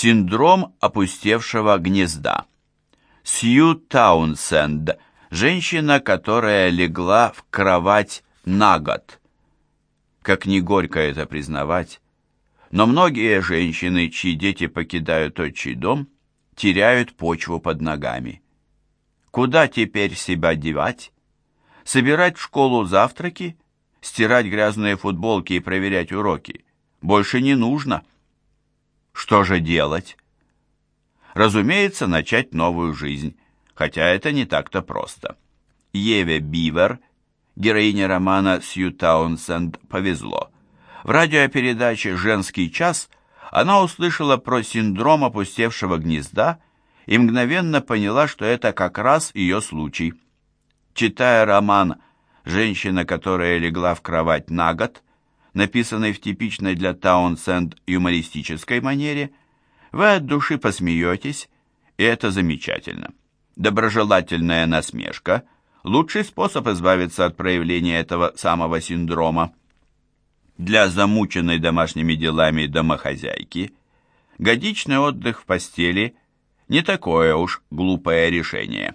Синдром опустевшего гнезда. Сью Таунсенд, женщина, которая легла в кровать на год. Как не горько это признавать, но многие женщины, чьи дети покидают отчий дом, теряют почву под ногами. Куда теперь себя девать? Собирать в школу завтраки? Стирать грязные футболки и проверять уроки? Больше не нужно. Что же делать? Разумеется, начать новую жизнь, хотя это не так-то просто. Еве Бивер, героине романа Сью Таунсенд, повезло. В радиопередаче «Женский час» она услышала про синдром опустевшего гнезда и мгновенно поняла, что это как раз ее случай. Читая роман «Женщина, которая легла в кровать на год», написанный в типичной для Таунсенд юмористической манере, вы от души посмеетесь, и это замечательно. Доброжелательная насмешка – лучший способ избавиться от проявления этого самого синдрома. Для замученной домашними делами домохозяйки годичный отдых в постели – не такое уж глупое решение.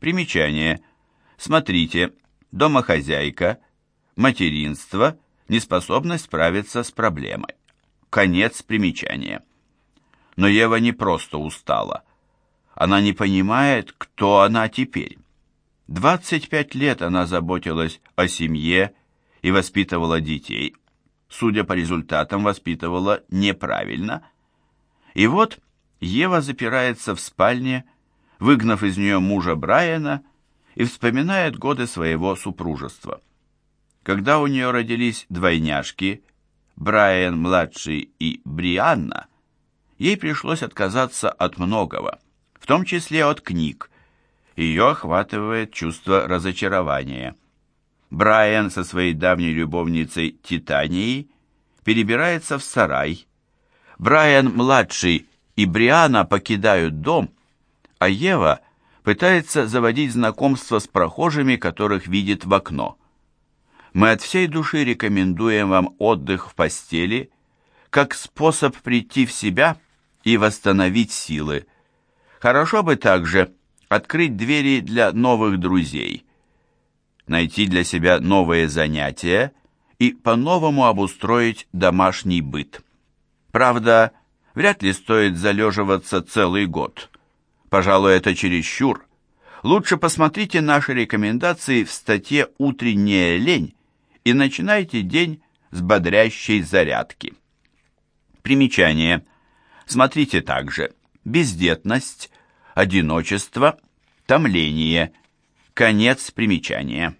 Примечание. Смотрите, домохозяйка, материнство, неспособность справиться с проблемой. Конец примечания. Но Ева не просто устала. Она не понимает, кто она теперь. 25 лет она заботилась о семье и воспитывала детей. Судя по результатам, воспитывала неправильно. И вот Ева запирается в спальне, выгнав из нее мужа Брайана, и вспоминает годы своего супружества. Когда у нее родились двойняшки, Брайан-младший и Брианна, ей пришлось отказаться от многого, в том числе от книг. Ее охватывает чувство разочарования. Брайан со своей давней любовницей Титанией перебирается в сарай. Брайан-младший и Бриана покидают дом, а Ева пытается заводить знакомство с прохожими, которых видит в окно. Мы от всей души рекомендуем вам отдых в постели как способ прийти в себя и восстановить силы. Хорошо бы также открыть двери для новых друзей, найти для себя новые занятия и по-новому обустроить домашний быт. Правда, Вряд ли стоит залеживаться целый год. Пожалуй, это чересчур. Лучше посмотрите наши рекомендации в статье «Утренняя лень» и начинайте день с бодрящей зарядки. Примечание. Смотрите также бездетность, одиночество, томление. Конец примечания.